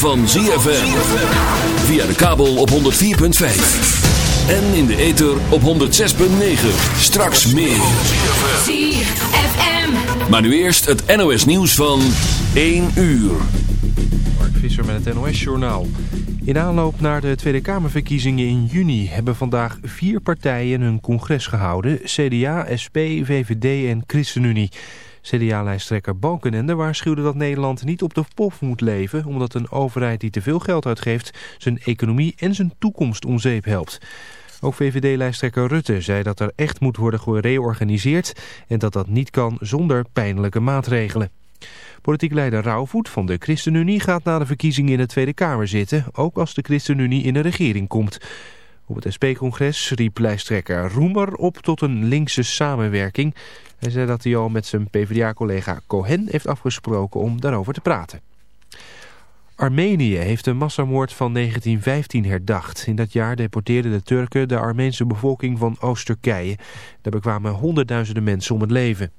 van ZFM. Via de kabel op 104.5. En in de ether op 106.9. Straks meer. ZFM. Maar nu eerst het NOS nieuws van 1 uur. Mark Visser met het NOS-journaal. In aanloop naar de Tweede Kamerverkiezingen in juni hebben vandaag vier partijen hun congres gehouden. CDA, SP, VVD en ChristenUnie. CDA-lijsttrekker Balkenende waarschuwde dat Nederland niet op de pof moet leven... omdat een overheid die te veel geld uitgeeft zijn economie en zijn toekomst om zeep helpt. Ook VVD-lijsttrekker Rutte zei dat er echt moet worden gereorganiseerd... en dat dat niet kan zonder pijnlijke maatregelen. Politiek leider Rauwvoet van de ChristenUnie gaat na de verkiezingen in de Tweede Kamer zitten, ook als de ChristenUnie in de regering komt. Op het SP-congres riep lijsttrekker Roemer op tot een linkse samenwerking. Hij zei dat hij al met zijn PvdA-collega Cohen heeft afgesproken om daarover te praten. Armenië heeft de massamoord van 1915 herdacht. In dat jaar deporteerden de Turken de Armeense bevolking van Oost-Turkije. Daar bekwamen honderdduizenden mensen om het leven.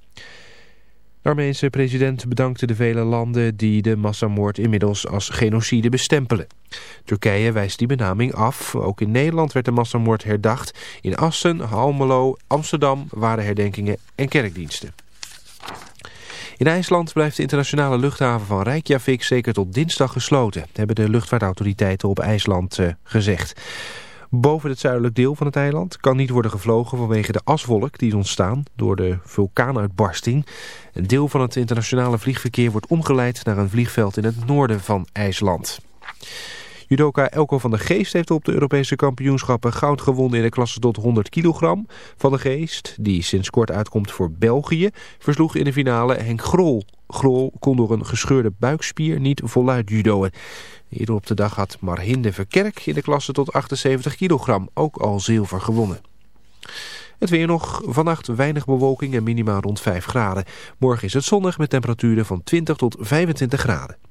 De Armeense president bedankte de vele landen die de massamoord inmiddels als genocide bestempelen. Turkije wijst die benaming af. Ook in Nederland werd de massamoord herdacht. In Assen, Almelo, Amsterdam waren herdenkingen en kerkdiensten. In IJsland blijft de internationale luchthaven van Reykjavik zeker tot dinsdag gesloten, hebben de luchtvaartautoriteiten op IJsland uh, gezegd. Boven het zuidelijk deel van het eiland kan niet worden gevlogen vanwege de aswolk die is ontstaan door de vulkaanuitbarsting. Een deel van het internationale vliegverkeer wordt omgeleid naar een vliegveld in het noorden van IJsland. Judoka Elko van der Geest heeft op de Europese kampioenschappen goud gewonnen in de klasse tot 100 kilogram. Van der Geest, die sinds kort uitkomt voor België, versloeg in de finale Henk Grol. Grol kon door een gescheurde buikspier niet voluit judoën. Eerder op de dag had Marhinde Verkerk in de klasse tot 78 kilogram ook al zilver gewonnen. Het weer nog. Vannacht weinig bewolking en minimaal rond 5 graden. Morgen is het zonnig met temperaturen van 20 tot 25 graden.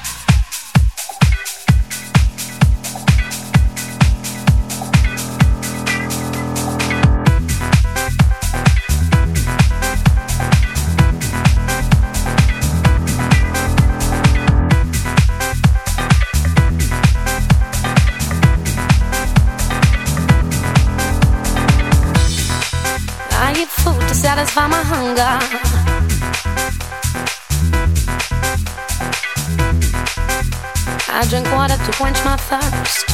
I drink water to quench my thirst.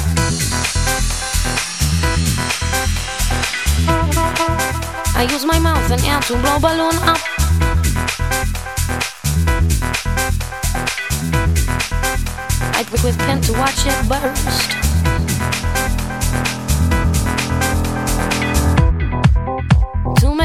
I use my mouth and air to blow balloon up. I pick with pen to watch it burst.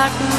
darkness.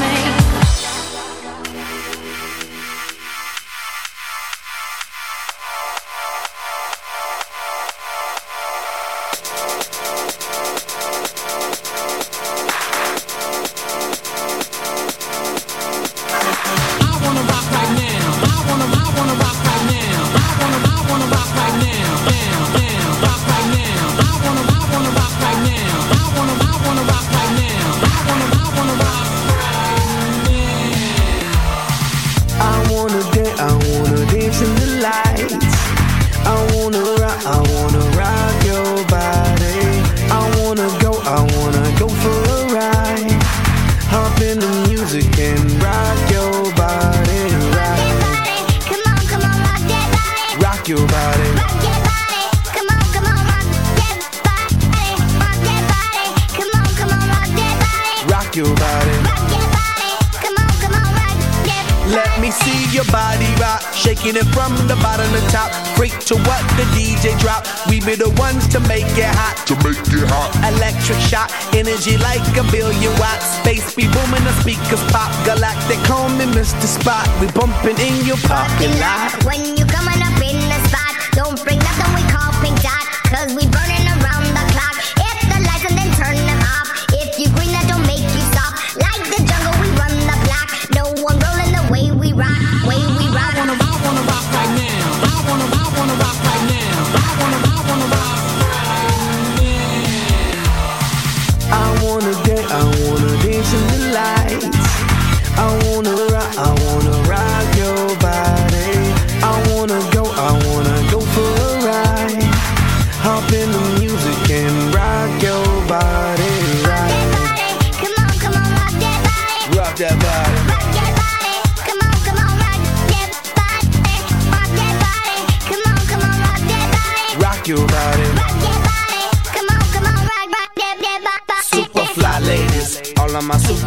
in your parking lot.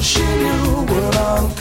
she knew what i'm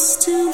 Still. to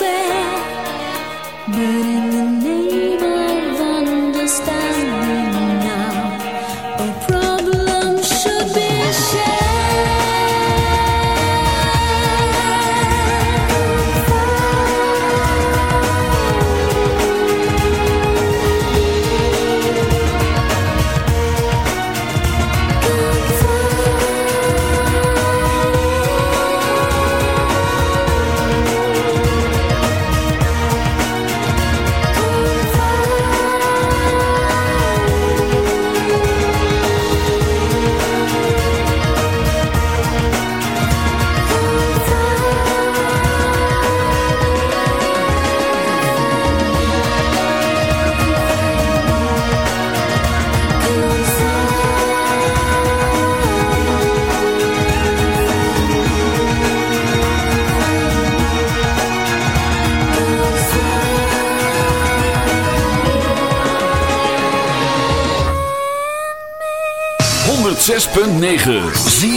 106.9.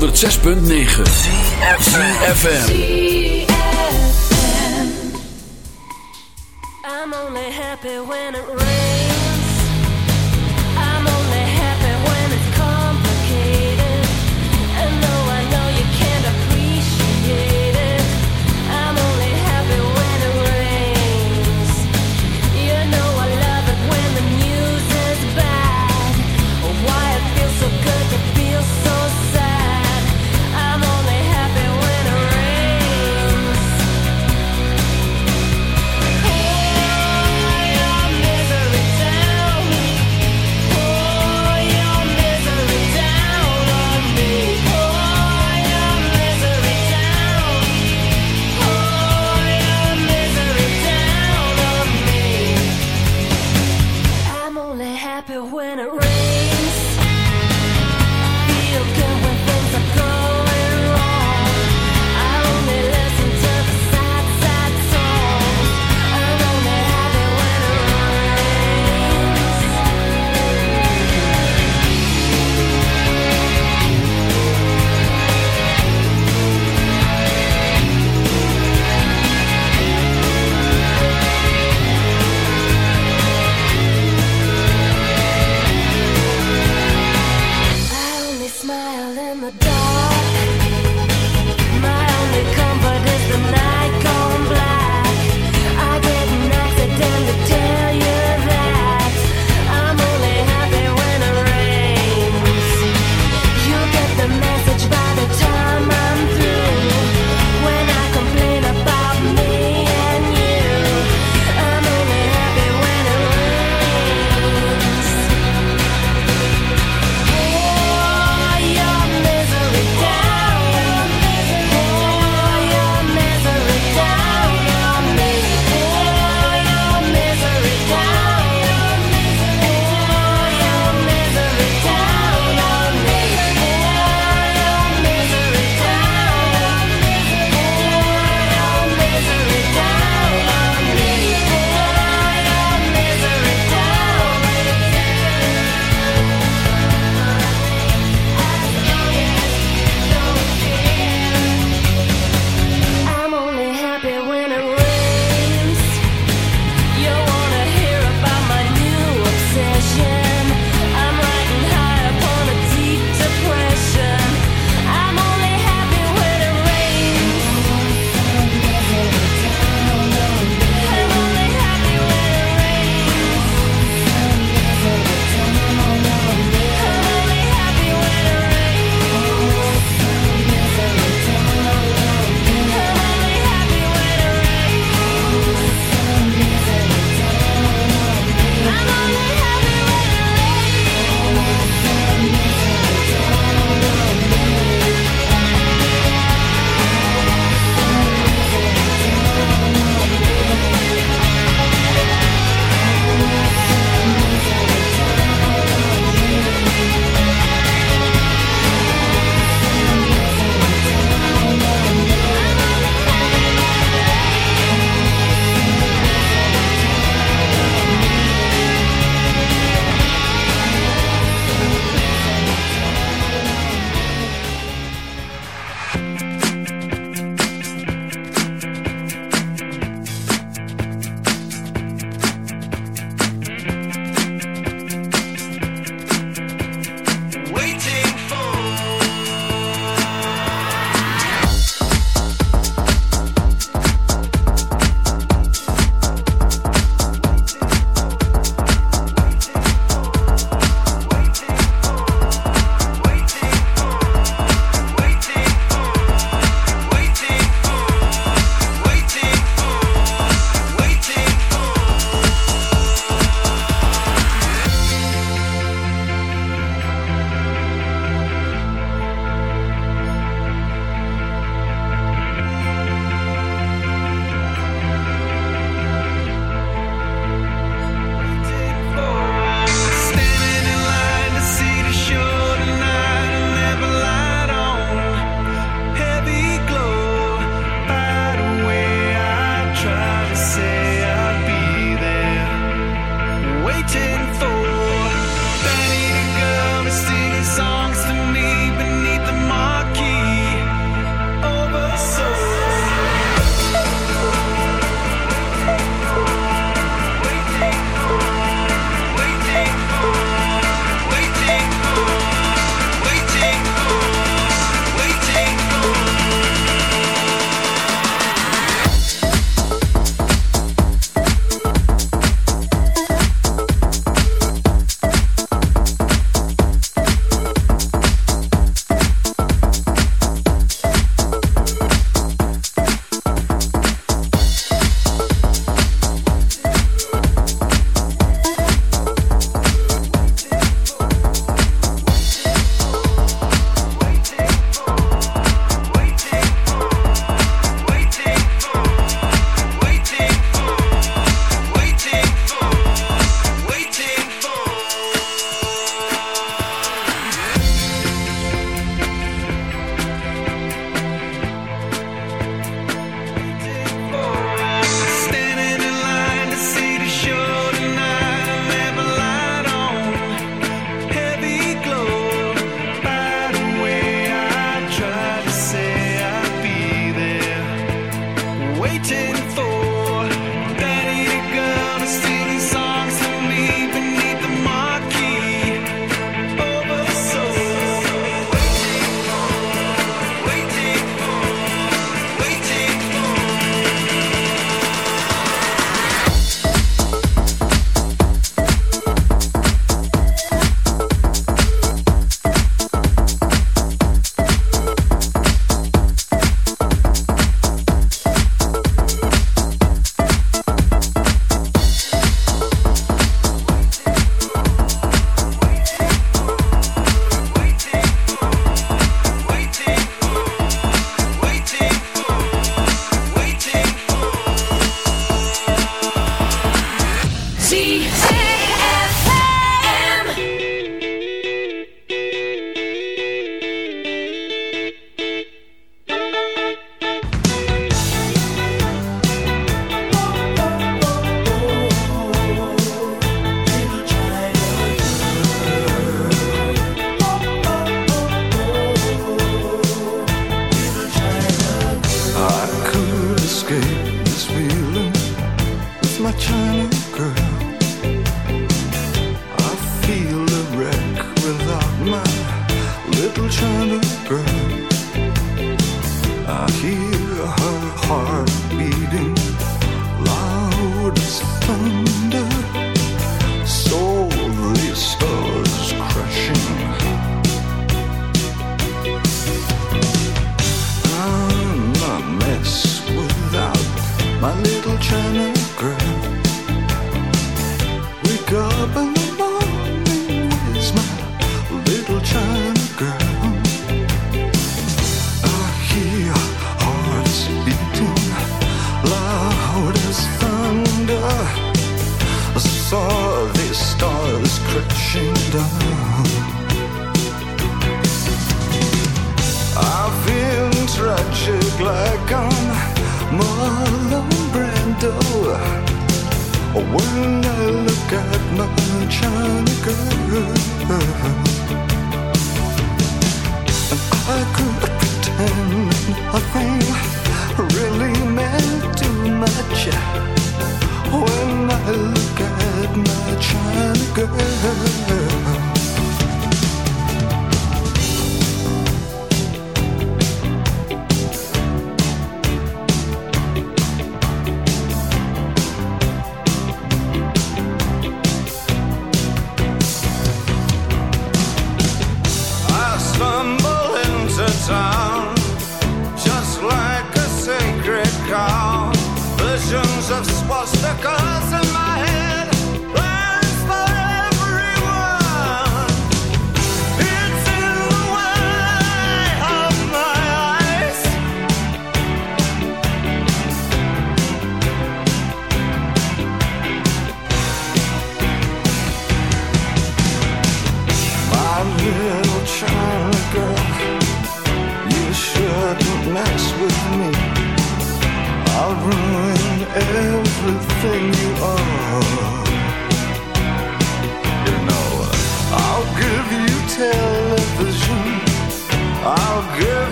106.9 CFFM I'm only happy when it rains.